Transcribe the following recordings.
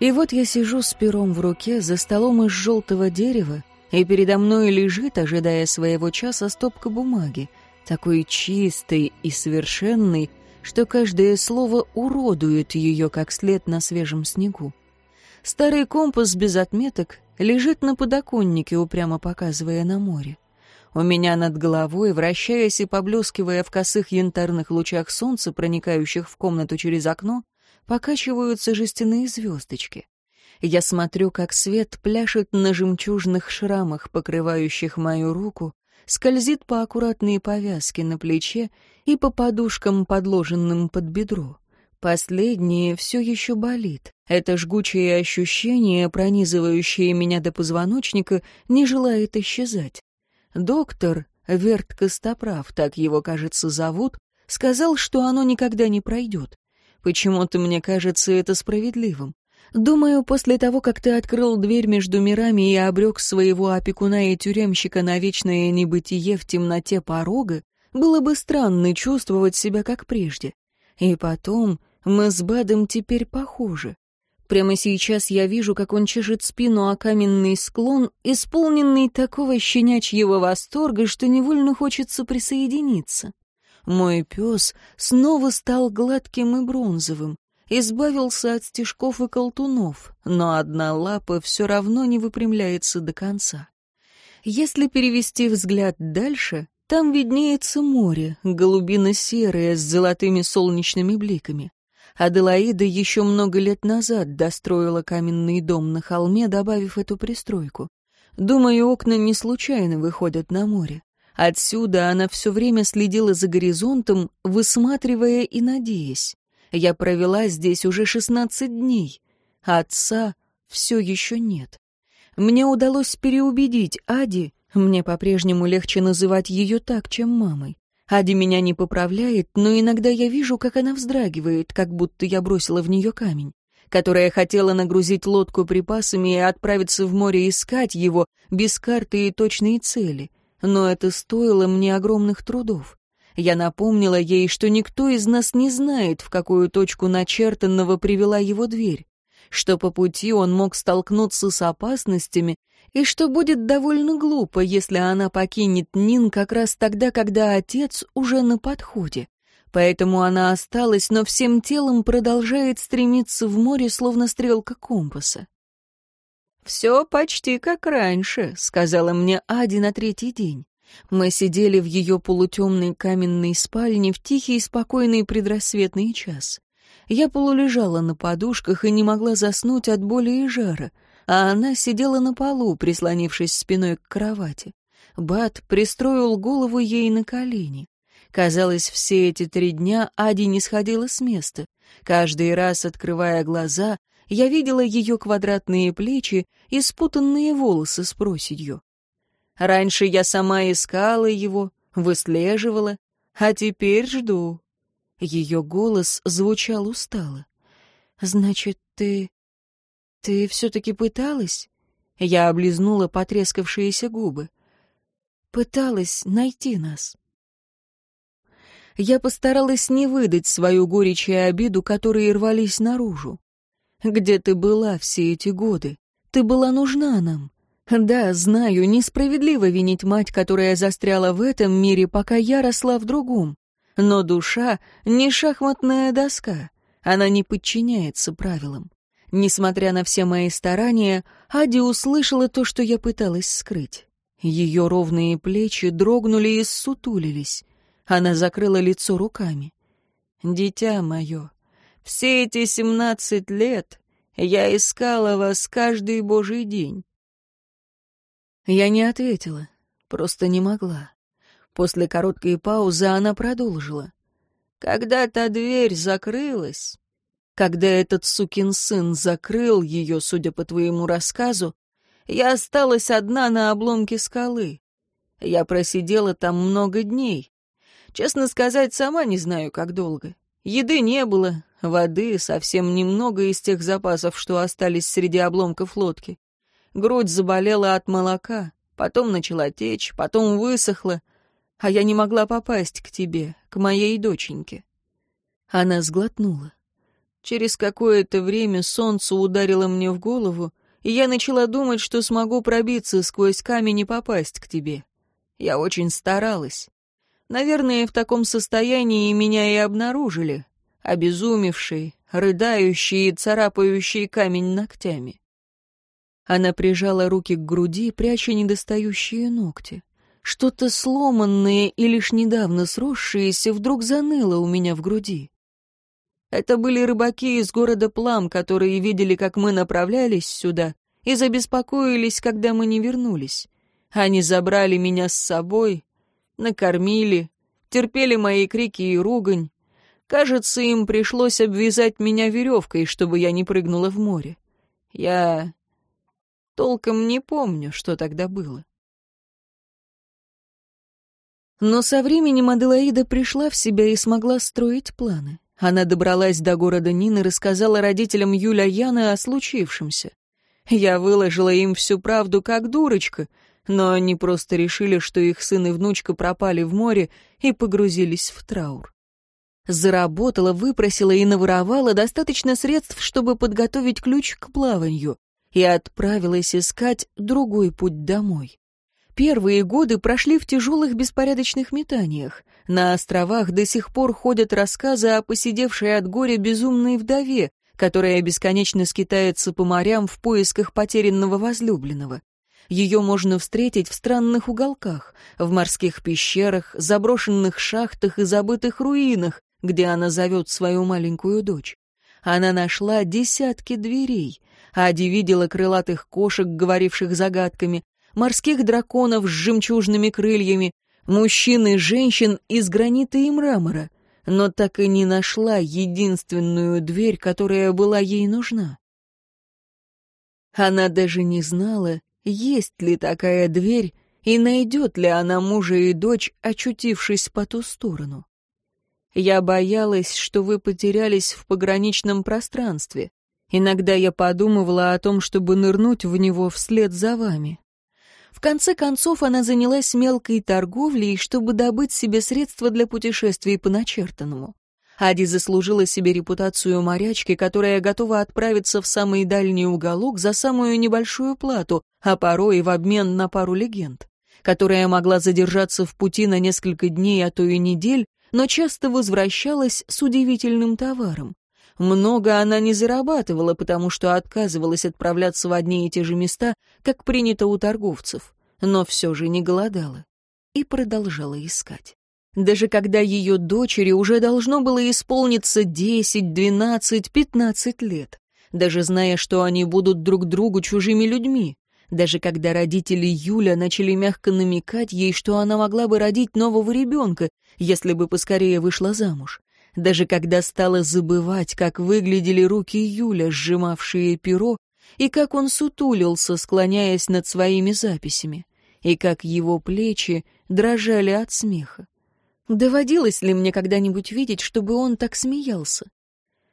И вот я сижу с пером в руке за столом из желтого дерева, и передо мной лежит, ожидая своего часа, стопка бумаги, такой чистой и совершенной, что каждое слово уродует ее как след на свежем снегу. Старый компас без отметок лежит на подоконнике, упрямо показывая на море. У меня над головой, вращаясь и поблескивая в косых янтарных лучах солнца, проникающих в комнату через окно, покачиваются жестяные звездочки. Я смотрю, как свет пляшет на жемчужных шрамах, покрывающих мою руку, скользит по аккуратной повязке на плече и по подушкам, подложенным под бедро. Последнее все еще болит. Это жгучее ощущение, пронизывающее меня до позвоночника, не желает исчезать. Доктор, Верт Костоправ, так его, кажется, зовут, сказал, что оно никогда не пройдет. Почему-то мне кажется это справедливым. Думаю, после того, как ты открыл дверь между мирами и обрек своего опекуна и тюремщика на вечное небытие в темноте порога, было бы странно чувствовать себя как прежде. И потом, мы с Бадом теперь похожи. Прямо сейчас я вижу, как он чешет спину о каменный склон, исполненный такого щенячьего восторга, что невольно хочется присоединиться. Мой пес снова стал гладким и бронзовым, избавился от стежков и колтунов, но одна лапа все равно не выпрямляется до конца. Если перевести взгляд дальше, там виднеется море, голубино-серое с золотыми солнечными бликами. Аделаида еще много лет назад достроила каменный дом на холме, добавив эту пристройку. Думаю, окна не случайно выходят на море. Отсюда она все время следила за горизонтом, высматривая и надеясь. Я провела здесь уже шестнадцать дней. Отца все еще нет. Мне удалось переубедить Ади, мне по-прежнему легче называть ее так, чем мамой. Ади меня не поправляет, но иногда я вижу, как она вздрагивает, как будто я бросила в нее камень, которая хотела нагрузить лодку припасами и отправиться в море искать его без карты и точной цели. Но это стоило мне огромных трудов. Я напомнила ей, что никто из нас не знает, в какую точку начертанного привела его дверь, что по пути он мог столкнуться с опасностями и что будет довольно глупо, если она покинет Нин как раз тогда, когда отец уже на подходе. Поэтому она осталась, но всем телом продолжает стремиться в море, словно стрелка компаса. «Все почти как раньше», — сказала мне Ади на третий день. Мы сидели в ее полутемной каменной спальне в тихий спокойный предрассветный час. Я полулежала на подушках и не могла заснуть от боли и жара — а она сидела на полу, прислонившись спиной к кровати. Бат пристроил голову ей на колени. Казалось, все эти три дня Ади не сходила с места. Каждый раз, открывая глаза, я видела ее квадратные плечи и спутанные волосы с проседью. Раньше я сама искала его, выслеживала, а теперь жду. Ее голос звучал устало. «Значит, ты «Ты все-таки пыталась?» Я облизнула потрескавшиеся губы. «Пыталась найти нас». Я постаралась не выдать свою горечь и обиду, которые рвались наружу. «Где ты была все эти годы? Ты была нужна нам». Да, знаю, несправедливо винить мать, которая застряла в этом мире, пока я росла в другом. Но душа — не шахматная доска, она не подчиняется правилам. Несмотря на все мои старания, Ади услышала то, что я пыталась скрыть. Ее ровные плечи дрогнули и ссутулились. Она закрыла лицо руками. «Дитя мое, все эти семнадцать лет я искала вас каждый божий день». Я не ответила, просто не могла. После короткой паузы она продолжила. «Когда та дверь закрылась, когда этот сукин сын закрыл ее, судя по твоему рассказу, я осталась одна на обломке скалы. Я просидела там много дней. Честно сказать, сама не знаю, как долго. Еды не было, воды совсем немного из тех запасов, что остались среди обломков лодки. Грудь заболела от молока, потом начала течь, потом высохла, а я не могла попасть к тебе, к моей доченьке. Она сглотнула. Через какое-то время солнце ударило мне в голову, и я начала думать, что смогу пробиться сквозь камень и попасть к тебе. Я очень старалась. Наверное, в таком состоянии меня и обнаружили, обезумевший, рыдающий и царапающий камень ногтями. Она прижала руки к груди, пряча недостающие ногти. Что-то сломанное и лишь недавно сросшееся вдруг заныло у меня в груди. Это были рыбаки из города Плам, которые видели, как мы направлялись сюда, и забеспокоились, когда мы не вернулись. Они забрали меня с собой, накормили, терпели мои крики и ругань. Кажется, им пришлось обвязать меня веревкой, чтобы я не прыгнула в море. Я толком не помню, что тогда было. Но со временем Аделаида пришла в себя и смогла строить планы. Она добралась до города Нины, рассказала родителям Юля Яны о случившемся. Я выложила им всю правду как дурочка, но они просто решили, что их сын и внучка пропали в море и погрузились в траур. Заработала, выпросила и наворовала достаточно средств, чтобы подготовить ключ к плаванию, и отправилась искать другой путь домой. Первые годы прошли в тяжелых беспорядочных метаниях. На островах до сих пор ходят рассказы о посидевшей от горя безумной вдове, которая бесконечно скитается по морям в поисках потерянного возлюбленного. Ее можно встретить в странных уголках, в морских пещерах, заброшенных шахтах и забытых руинах, где она зовет свою маленькую дочь. Она нашла десятки дверей. Ади видела крылатых кошек, говоривших загадками, морских драконов с жемчужными крыльями, мужчин и женщин из гранита и мрамора, но так и не нашла единственную дверь, которая была ей нужна. Она даже не знала, есть ли такая дверь и найдет ли она мужа и дочь, очутившись по ту сторону. Я боялась, что вы потерялись в пограничном пространстве. Иногда я подумывала о том, чтобы нырнуть в него вслед за вами. В конце концов, она занялась мелкой торговлей, чтобы добыть себе средства для путешествий по начертанному. Ади заслужила себе репутацию морячки, которая готова отправиться в самый дальний уголок за самую небольшую плату, а порой в обмен на пару легенд, которая могла задержаться в пути на несколько дней, а то и недель, но часто возвращалась с удивительным товаром. Много она не зарабатывала, потому что отказывалась отправляться в одни и те же места, как принято у торговцев, но все же не голодала и продолжала искать. Даже когда ее дочери уже должно было исполниться 10, 12, 15 лет, даже зная, что они будут друг другу чужими людьми, даже когда родители Юля начали мягко намекать ей, что она могла бы родить нового ребенка, если бы поскорее вышла замуж, даже когда стала забывать, как выглядели руки Юля, сжимавшие перо, и как он сутулился, склоняясь над своими записями, и как его плечи дрожали от смеха. Доводилось ли мне когда-нибудь видеть, чтобы он так смеялся?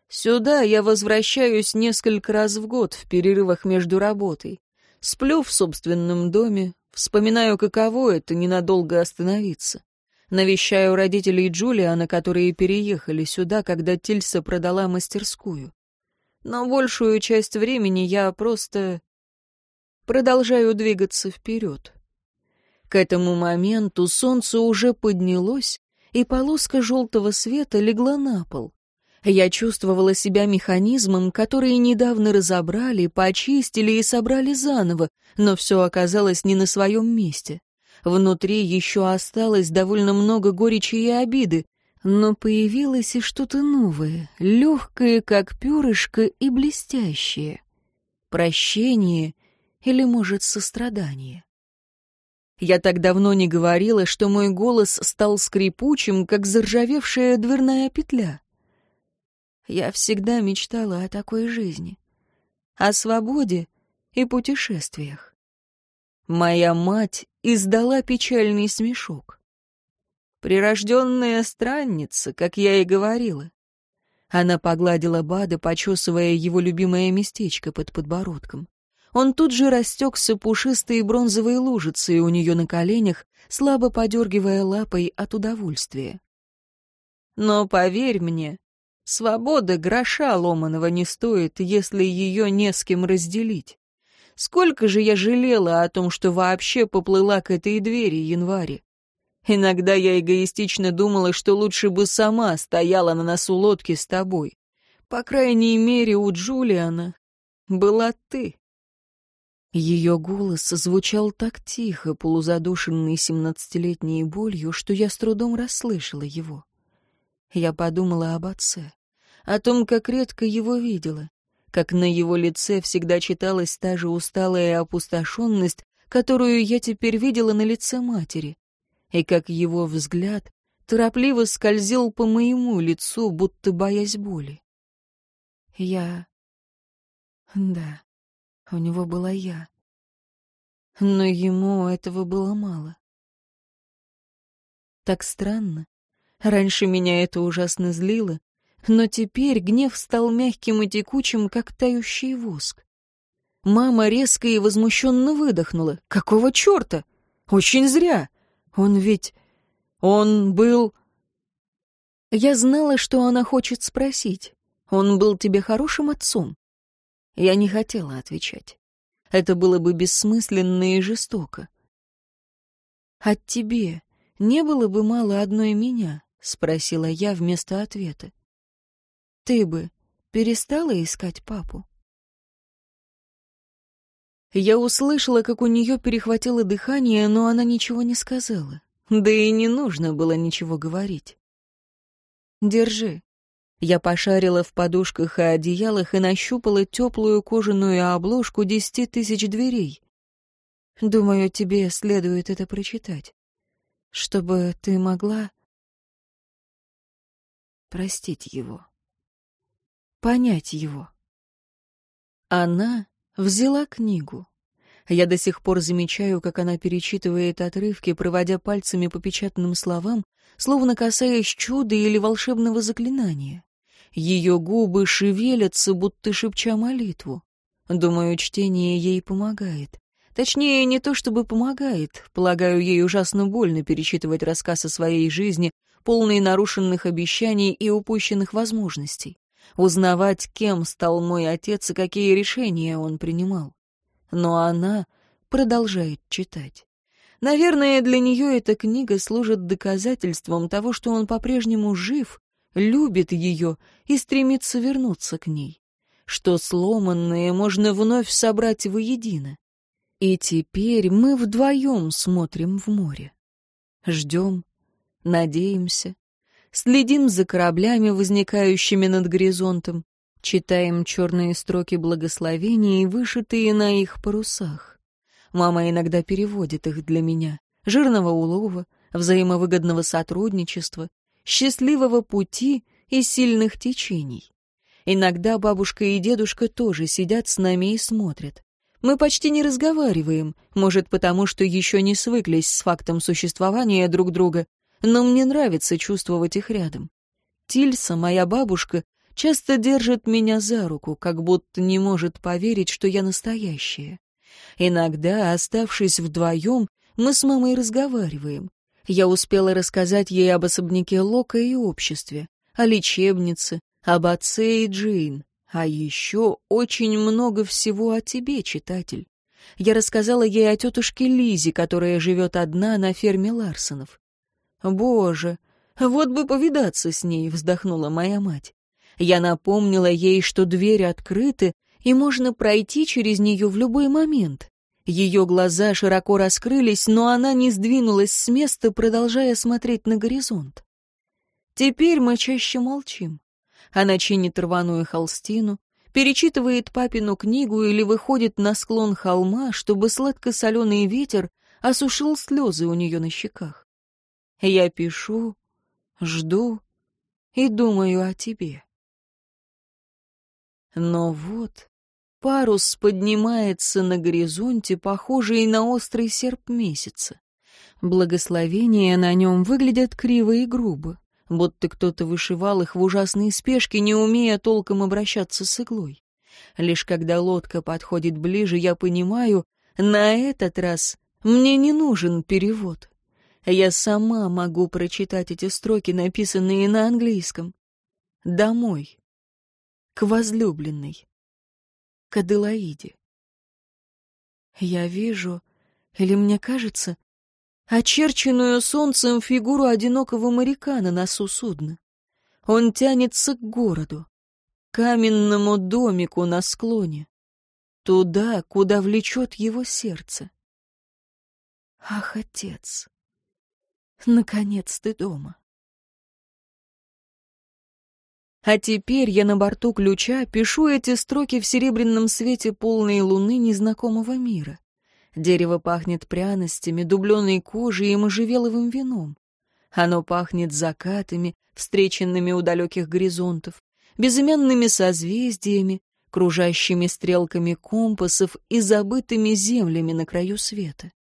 Сюда я возвращаюсь несколько раз в год в перерывах между работой. Сплю в собственном доме, вспоминаю, каково это ненадолго остановиться. Навещаю родителей Джулиана, которые переехали сюда, когда Тильса продала мастерскую. Но большую часть времени я просто продолжаю двигаться вперед. К этому моменту солнце уже поднялось, и полоска желтого света легла на пол. Я чувствовала себя механизмом, который недавно разобрали, почистили и собрали заново, но все оказалось не на своем месте. Внутри еще осталось довольно много горечи и обиды, но появилось и что-то новое, легкое, как перышко, и блестящее. Прощение или, может, сострадание. Я так давно не говорила, что мой голос стал скрипучим, как заржавевшая дверная петля. Я всегда мечтала о такой жизни, о свободе и путешествиях. Моя мать издала печальный смешок. Прирожденная странница, как я и говорила. Она погладила Бада, почесывая его любимое местечко под подбородком. Он тут же растекся пушистой бронзовой лужицей у нее на коленях, слабо подергивая лапой от удовольствия. Но поверь мне, Свобода гроша ломаного не стоит, если ее не с кем разделить. Сколько же я жалела о том, что вообще поплыла к этой двери январе. Иногда я эгоистично думала, что лучше бы сама стояла на носу лодки с тобой. По крайней мере, у Джулиана была ты. Ее голос звучал так тихо, полузадушенный семнадцатилетней болью, что я с трудом расслышала его. Я подумала об отце, о том, как редко его видела, как на его лице всегда читалась та же усталая опустошенность, которую я теперь видела на лице матери, и как его взгляд торопливо скользил по моему лицу, будто боясь боли. Я... Да, у него была я. Но ему этого было мало. Так странно. Раньше меня это ужасно злило, но теперь гнев стал мягким и текучим, как тающий воск. Мама резко и возмущенно выдохнула. «Какого черта? Очень зря! Он ведь... Он был...» Я знала, что она хочет спросить. «Он был тебе хорошим отцом?» Я не хотела отвечать. Это было бы бессмысленно и жестоко. «От тебе не было бы мало одной меня?» — спросила я вместо ответа. «Ты бы перестала искать папу?» Я услышала, как у нее перехватило дыхание, но она ничего не сказала. Да и не нужно было ничего говорить. «Держи». Я пошарила в подушках и одеялах и нащупала теплую кожаную обложку десяти тысяч дверей. Думаю, тебе следует это прочитать. Чтобы ты могла простить его. Понять его. Она взяла книгу. Я до сих пор замечаю, как она перечитывает отрывки, проводя пальцами по печатным словам, словно касаясь чуда или волшебного заклинания. Ее губы шевелятся, будто шепча молитву. Думаю, чтение ей помогает. Точнее, не то чтобы помогает. Полагаю, ей ужасно больно перечитывать рассказ о своей жизни, полный нарушенных обещаний и упущенных возможностей. Узнавать, кем стал мой отец и какие решения он принимал но она продолжает читать. Наверное, для нее эта книга служит доказательством того, что он по-прежнему жив, любит ее и стремится вернуться к ней, что сломанное можно вновь собрать воедино. И теперь мы вдвоем смотрим в море. Ждем, надеемся, следим за кораблями, возникающими над горизонтом, Читаем черные строки благословений, вышитые на их парусах. Мама иногда переводит их для меня. Жирного улова, взаимовыгодного сотрудничества, счастливого пути и сильных течений. Иногда бабушка и дедушка тоже сидят с нами и смотрят. Мы почти не разговариваем, может, потому что еще не свыклись с фактом существования друг друга, но мне нравится чувствовать их рядом. Тильса, моя бабушка, часто держит меня за руку, как будто не может поверить, что я настоящая. Иногда, оставшись вдвоем, мы с мамой разговариваем. Я успела рассказать ей об особняке Лока и обществе, о лечебнице, об отце и Джейн, а еще очень много всего о тебе, читатель. Я рассказала ей о тетушке Лизе, которая живет одна на ферме Ларсонов. «Боже, вот бы повидаться с ней», — вздохнула моя мать. Я напомнила ей, что двери открыты, и можно пройти через нее в любой момент. Ее глаза широко раскрылись, но она не сдвинулась с места, продолжая смотреть на горизонт. Теперь мы чаще молчим. Она чинит рваную холстину, перечитывает папину книгу или выходит на склон холма, чтобы сладко-соленый ветер осушил слезы у нее на щеках. Я пишу, жду и думаю о тебе. Но вот парус поднимается на горизонте, похожий на острый серп месяца. Благословения на нем выглядят криво и грубо, будто кто-то вышивал их в ужасной спешке, не умея толком обращаться с иглой. Лишь когда лодка подходит ближе, я понимаю, на этот раз мне не нужен перевод. Я сама могу прочитать эти строки, написанные на английском. домой, к возлюбленной, к Аделаиде. Я вижу, или мне кажется, очерченную солнцем фигуру одинокого моряка на носу судна. Он тянется к городу, каменному домику на склоне, туда, куда влечет его сердце. Ах, отец, наконец ты дома. А теперь я на борту ключа пишу эти строки в серебряном свете полной луны незнакомого мира. Дерево пахнет пряностями, дубленой кожей и можжевеловым вином. Оно пахнет закатами, встреченными у далеких горизонтов, безымянными созвездиями, кружащими стрелками компасов и забытыми землями на краю света.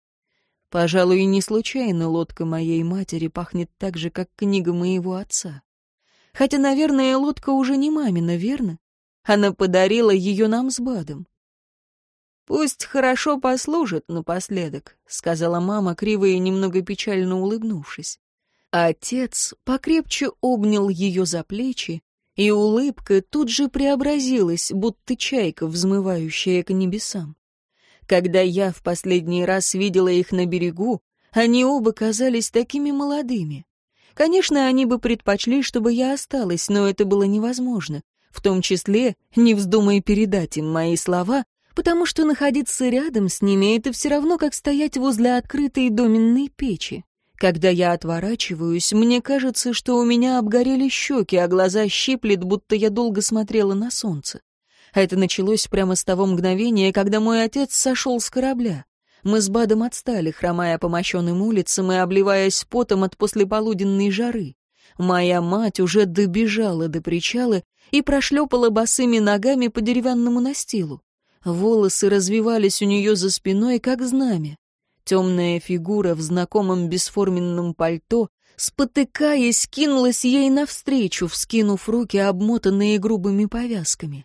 Пожалуй, не случайно лодка моей матери пахнет так же, как книга моего отца. Хотя, наверное, лодка уже не мамина, верно? Она подарила ее нам с Бадом. «Пусть хорошо послужит напоследок», — сказала мама, криво и немного печально улыбнувшись. Отец покрепче обнял ее за плечи, и улыбка тут же преобразилась, будто чайка, взмывающая к небесам. Когда я в последний раз видела их на берегу, они оба казались такими молодыми. Конечно, они бы предпочли, чтобы я осталась, но это было невозможно. В том числе, не вздумай передать им мои слова, потому что находиться рядом с ними — это все равно, как стоять возле открытой доменной печи. Когда я отворачиваюсь, мне кажется, что у меня обгорели щеки, а глаза щиплет, будто я долго смотрела на солнце. Это началось прямо с того мгновения, когда мой отец сошел с корабля. Мы с Бадом отстали, хромая по мощенным улицам и обливаясь потом от послеполуденной жары. Моя мать уже добежала до причала и прошлепала босыми ногами по деревянному настилу. Волосы развивались у нее за спиной, как знамя. Темная фигура в знакомом бесформенном пальто, спотыкаясь, кинулась ей навстречу, вскинув руки, обмотанные грубыми повязками.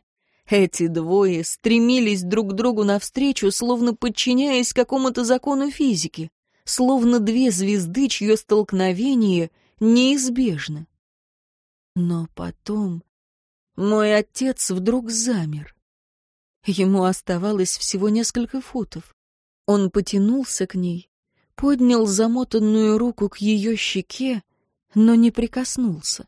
Эти двое стремились друг к другу навстречу, словно подчиняясь какому-то закону физики, словно две звезды, чье столкновение неизбежно. Но потом мой отец вдруг замер. Ему оставалось всего несколько футов. Он потянулся к ней, поднял замотанную руку к ее щеке, но не прикоснулся.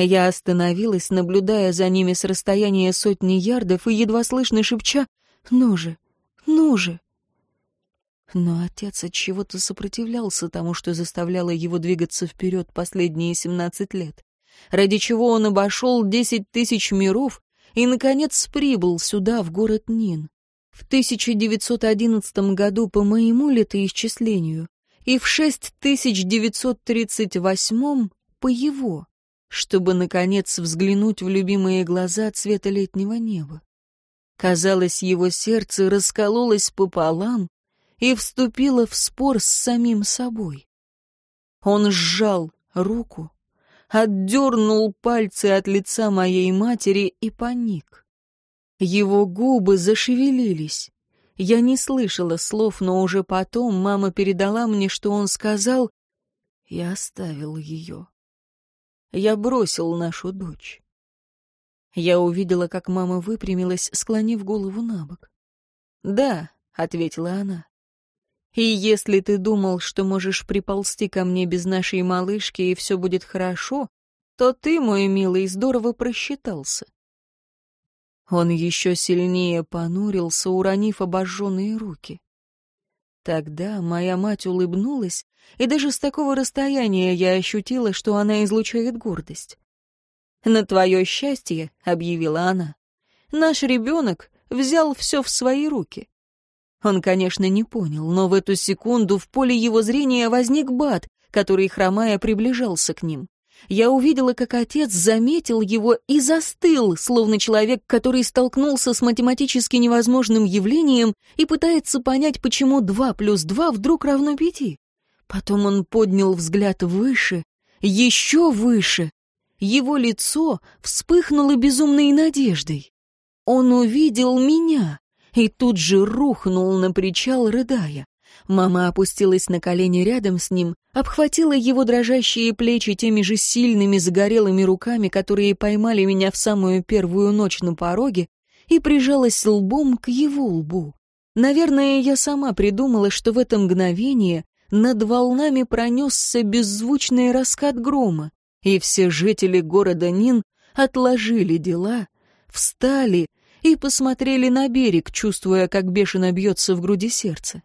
Я остановилась, наблюдая за ними с расстояния сотни ярдов и едва слышно шепча «Ну же! Ну же!». Но отец от чего-то сопротивлялся тому, что заставляло его двигаться вперед последние семнадцать лет, ради чего он обошел десять тысяч миров и, наконец, прибыл сюда, в город Нин. В 1911 году по моему летоисчислению и в 6938 по его, чтобы, наконец, взглянуть в любимые глаза цвета летнего неба. Казалось, его сердце раскололось пополам и вступило в спор с самим собой. Он сжал руку, отдернул пальцы от лица моей матери и паник. Его губы зашевелились. Я не слышала слов, но уже потом мама передала мне, что он сказал, Я оставил ее. Я бросил нашу дочь. Я увидела, как мама выпрямилась, склонив голову на бок. «Да», — ответила она. И если ты думал, что можешь приползти ко мне без нашей малышки и все будет хорошо, то ты, мой милый, здорово просчитался. Он еще сильнее понурился, уронив обожженные руки. Тогда моя мать улыбнулась, и даже с такого расстояния я ощутила, что она излучает гордость. «На твое счастье», — объявила она, — «наш ребенок взял все в свои руки. Он, конечно, не понял, но в эту секунду в поле его зрения возник Бат, который, хромая, приближался к ним. Я увидела, как отец заметил его и застыл, словно человек, который столкнулся с математически невозможным явлением и пытается понять, почему два плюс два вдруг равно пяти. Потом он поднял взгляд выше, еще выше. Его лицо вспыхнуло безумной надеждой. Он увидел меня и тут же рухнул на причал, рыдая. Мама опустилась на колени рядом с ним, обхватила его дрожащие плечи теми же сильными загорелыми руками, которые поймали меня в самую первую ночь на пороге, и прижалась лбом к его лбу. Наверное, я сама придумала, что в это мгновение над волнами пронесся беззвучный раскат грома, и все жители города Нин отложили дела, встали и посмотрели на берег, чувствуя, как бешено бьется в груди сердце.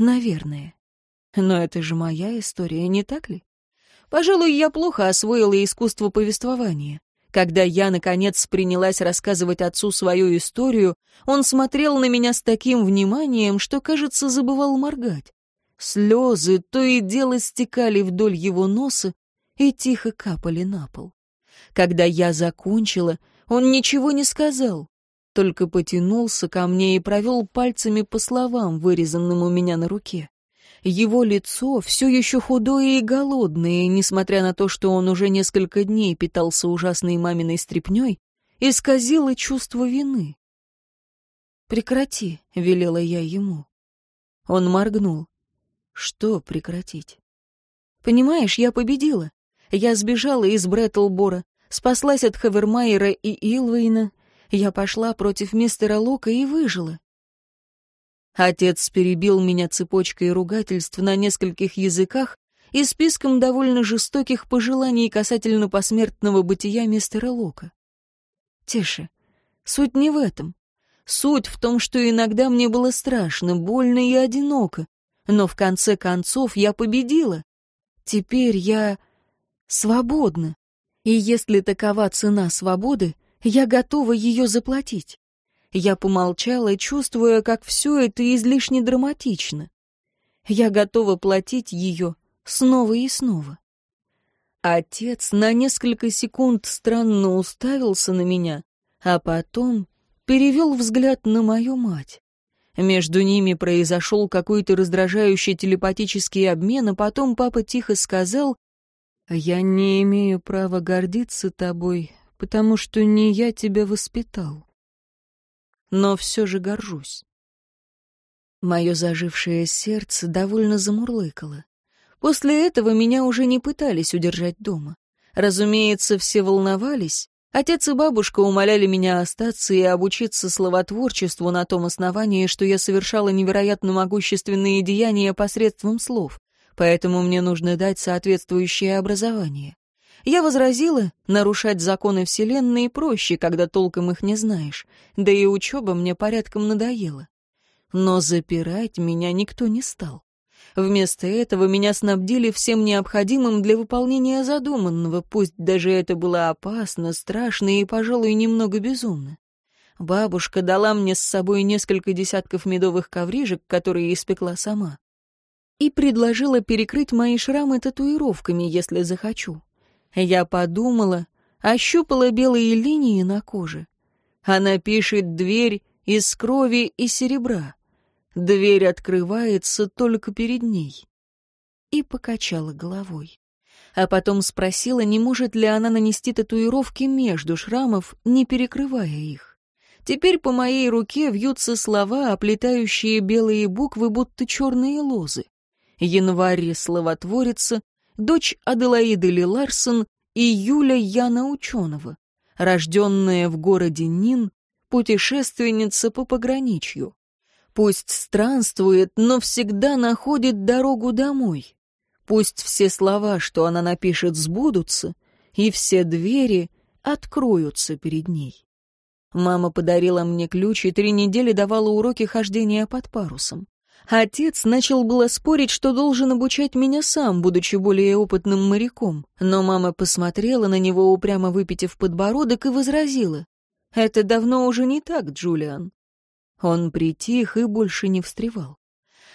Наверное. Но это же моя история, не так ли? Пожалуй, я плохо освоила искусство повествования. Когда я, наконец, принялась рассказывать отцу свою историю, он смотрел на меня с таким вниманием, что, кажется, забывал моргать. Слезы то и дело стекали вдоль его носа и тихо капали на пол. Когда я закончила, он ничего не сказал, только потянулся ко мне и провел пальцами по словам, вырезанным у меня на руке. Его лицо все еще худое и голодное, несмотря на то, что он уже несколько дней питался ужасной маминой стряпней, исказило чувство вины. «Прекрати», — велела я ему. Он моргнул. «Что прекратить?» «Понимаешь, я победила. Я сбежала из Бреттлбора, спаслась от Хавермайера и Илвейна. Я пошла против мистера Лока и выжила. Отец перебил меня цепочкой ругательств на нескольких языках и списком довольно жестоких пожеланий касательно посмертного бытия мистера Лока. Тише. Суть не в этом. Суть в том, что иногда мне было страшно, больно и одиноко. Но в конце концов я победила. Теперь я свободна. И если такова цена свободы, я готова ее заплатить. Я помолчала, чувствуя, как все это излишне драматично. Я готова платить ее снова и снова. Отец на несколько секунд странно уставился на меня, а потом перевел взгляд на мою мать. Между ними произошел какой-то раздражающий телепатический обмен, а потом папа тихо сказал, «Я не имею права гордиться тобой, потому что не я тебя воспитал» но все же горжусь. Мое зажившее сердце довольно замурлыкало. После этого меня уже не пытались удержать дома. Разумеется, все волновались. Отец и бабушка умоляли меня остаться и обучиться словотворчеству на том основании, что я совершала невероятно могущественные деяния посредством слов, поэтому мне нужно дать соответствующее образование. Я возразила, нарушать законы Вселенной проще, когда толком их не знаешь, да и учеба мне порядком надоела. Но запирать меня никто не стал. Вместо этого меня снабдили всем необходимым для выполнения задуманного, пусть даже это было опасно, страшно и, пожалуй, немного безумно. Бабушка дала мне с собой несколько десятков медовых коврижек, которые испекла сама, и предложила перекрыть мои шрамы татуировками, если захочу. Я подумала, ощупала белые линии на коже. Она пишет «дверь» из крови и серебра. Дверь открывается только перед ней. И покачала головой. А потом спросила, не может ли она нанести татуировки между шрамов, не перекрывая их. Теперь по моей руке вьются слова, оплетающие белые буквы, будто черные лозы. Январь словотворится, дочь Аделаиды Ли Ларсон и Юля Яна Ученого, рожденная в городе Нин, путешественница по пограничью. Пусть странствует, но всегда находит дорогу домой. Пусть все слова, что она напишет, сбудутся, и все двери откроются перед ней. Мама подарила мне ключ и три недели давала уроки хождения под парусом. Отец начал было спорить, что должен обучать меня сам, будучи более опытным моряком, но мама посмотрела на него, упрямо выпитив подбородок, и возразила. «Это давно уже не так, Джулиан». Он притих и больше не встревал.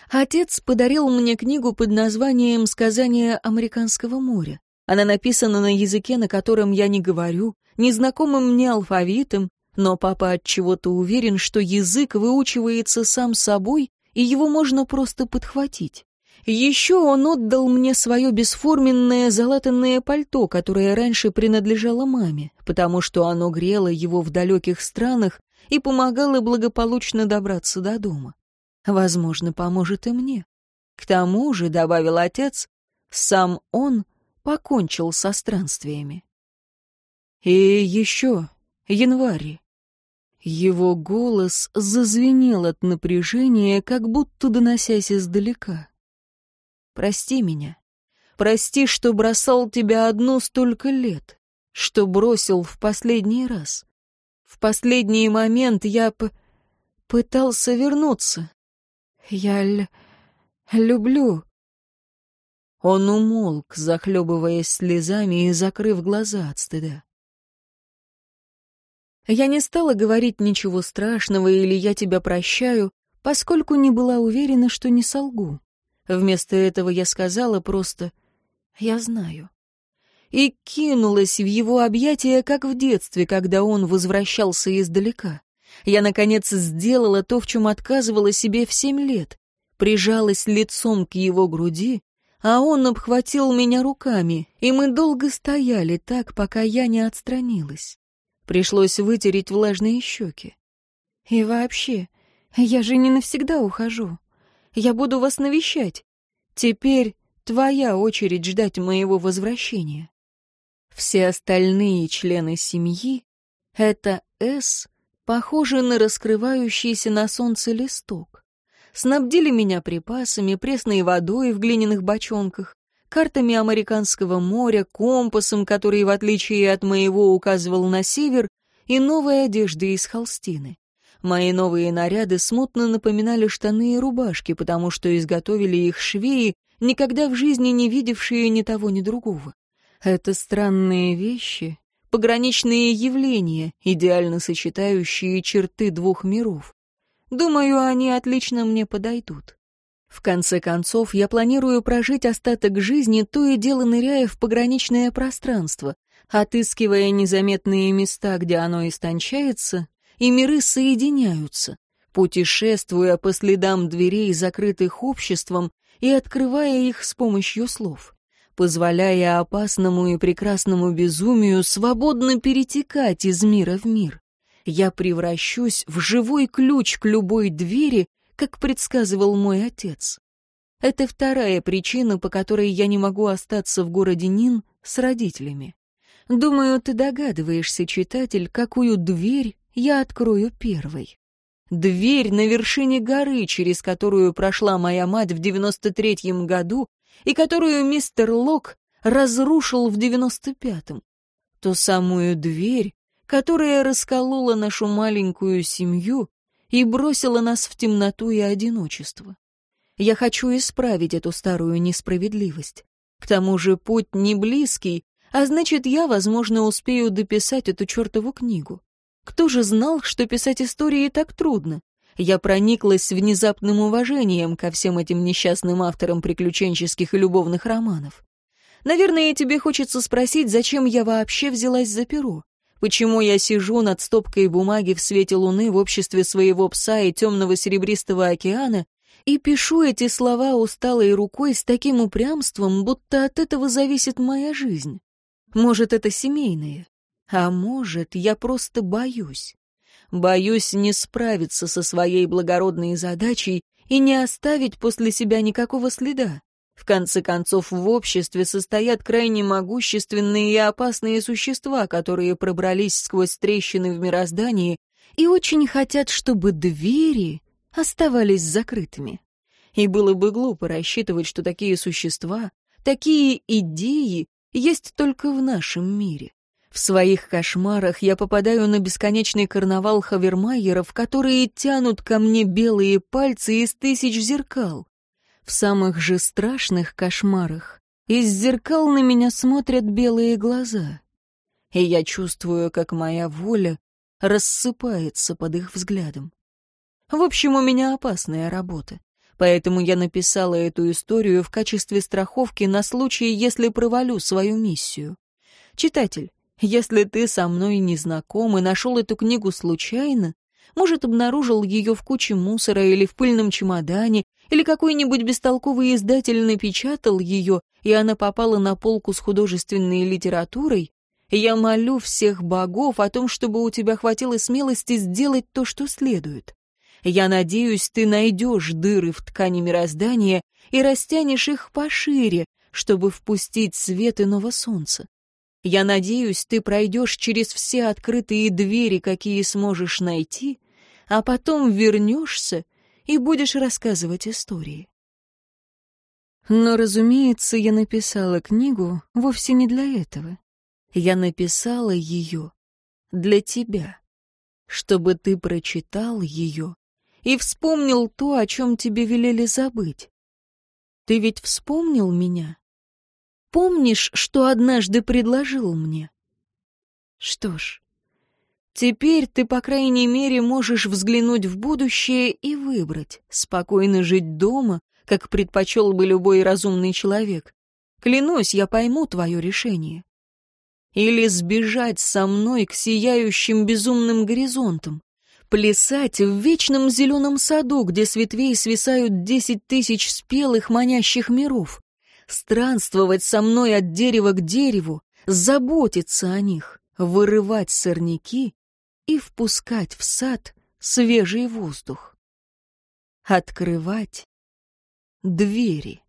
Отец подарил мне книгу под названием «Сказания американского моря». Она написана на языке, на котором я не говорю, незнакомым мне алфавитом, но папа от чего-то уверен, что язык выучивается сам собой и его можно просто подхватить. Еще он отдал мне свое бесформенное залатанное пальто, которое раньше принадлежало маме, потому что оно грело его в далеких странах и помогало благополучно добраться до дома. Возможно, поможет и мне. К тому же, — добавил отец, — сам он покончил со странствиями. И еще январь. Его голос зазвенел от напряжения, как будто доносясь издалека. «Прости меня. Прости, что бросал тебя одну столько лет, что бросил в последний раз. В последний момент я п... пытался вернуться. Я л... люблю...» Он умолк, захлебываясь слезами и закрыв глаза от стыда. Я не стала говорить ничего страшного или «я тебя прощаю», поскольку не была уверена, что не солгу. Вместо этого я сказала просто «я знаю». И кинулась в его объятия, как в детстве, когда он возвращался издалека. Я, наконец, сделала то, в чем отказывала себе в семь лет. Прижалась лицом к его груди, а он обхватил меня руками, и мы долго стояли так, пока я не отстранилась. Пришлось вытереть влажные щеки. И вообще, я же не навсегда ухожу. Я буду вас навещать. Теперь твоя очередь ждать моего возвращения. Все остальные члены семьи — это «С», похожи на раскрывающийся на солнце листок. Снабдили меня припасами, пресной водой в глиняных бочонках, картами американского моря, компасом, который, в отличие от моего, указывал на север, и новой одежды из холстины. Мои новые наряды смутно напоминали штаны и рубашки, потому что изготовили их швеи, никогда в жизни не видевшие ни того, ни другого. Это странные вещи, пограничные явления, идеально сочетающие черты двух миров. Думаю, они отлично мне подойдут. В конце концов, я планирую прожить остаток жизни, то и дело ныряя в пограничное пространство, отыскивая незаметные места, где оно истончается, и миры соединяются, путешествуя по следам дверей, закрытых обществом, и открывая их с помощью слов, позволяя опасному и прекрасному безумию свободно перетекать из мира в мир. Я превращусь в живой ключ к любой двери, как предсказывал мой отец. Это вторая причина, по которой я не могу остаться в городе Нин с родителями. Думаю, ты догадываешься, читатель, какую дверь я открою первой. Дверь на вершине горы, через которую прошла моя мать в девяносто третьем году и которую мистер Лок разрушил в девяносто пятом. Ту самую дверь, которая расколола нашу маленькую семью и бросила нас в темноту и одиночество. Я хочу исправить эту старую несправедливость. К тому же путь не близкий, а значит, я, возможно, успею дописать эту чертову книгу. Кто же знал, что писать истории так трудно? Я прониклась внезапным уважением ко всем этим несчастным авторам приключенческих и любовных романов. Наверное, тебе хочется спросить, зачем я вообще взялась за перо? Почему я сижу над стопкой бумаги в свете луны в обществе своего пса и темного серебристого океана и пишу эти слова усталой рукой с таким упрямством, будто от этого зависит моя жизнь? Может, это семейное? А может, я просто боюсь. Боюсь не справиться со своей благородной задачей и не оставить после себя никакого следа. В конце концов, в обществе состоят крайне могущественные и опасные существа, которые пробрались сквозь трещины в мироздании и очень хотят, чтобы двери оставались закрытыми. И было бы глупо рассчитывать, что такие существа, такие идеи есть только в нашем мире. В своих кошмарах я попадаю на бесконечный карнавал хавермайеров, которые тянут ко мне белые пальцы из тысяч зеркал. В самых же страшных кошмарах из зеркал на меня смотрят белые глаза. И я чувствую, как моя воля рассыпается под их взглядом. В общем, у меня опасная работа. Поэтому я написала эту историю в качестве страховки на случай, если провалю свою миссию. Читатель, если ты со мной не знаком и нашел эту книгу случайно, может, обнаружил ее в куче мусора или в пыльном чемодане, или какой-нибудь бестолковый издатель напечатал ее, и она попала на полку с художественной литературой, я молю всех богов о том, чтобы у тебя хватило смелости сделать то, что следует. Я надеюсь, ты найдешь дыры в ткани мироздания и растянешь их пошире, чтобы впустить свет иного солнца. Я надеюсь, ты пройдешь через все открытые двери, какие сможешь найти, а потом вернешься и будешь рассказывать истории. Но, разумеется, я написала книгу вовсе не для этого. Я написала ее для тебя, чтобы ты прочитал ее и вспомнил то, о чем тебе велели забыть. Ты ведь вспомнил меня? Помнишь, что однажды предложил мне? Что ж, теперь ты, по крайней мере, можешь взглянуть в будущее и выбрать, спокойно жить дома, как предпочел бы любой разумный человек. Клянусь, я пойму твое решение. Или сбежать со мной к сияющим безумным горизонтам, плясать в вечном зеленом саду, где с ветвей свисают десять тысяч спелых манящих миров, странствовать со мной от дерева к дереву, заботиться о них, вырывать сорняки и впускать в сад свежий воздух. Открывать двери.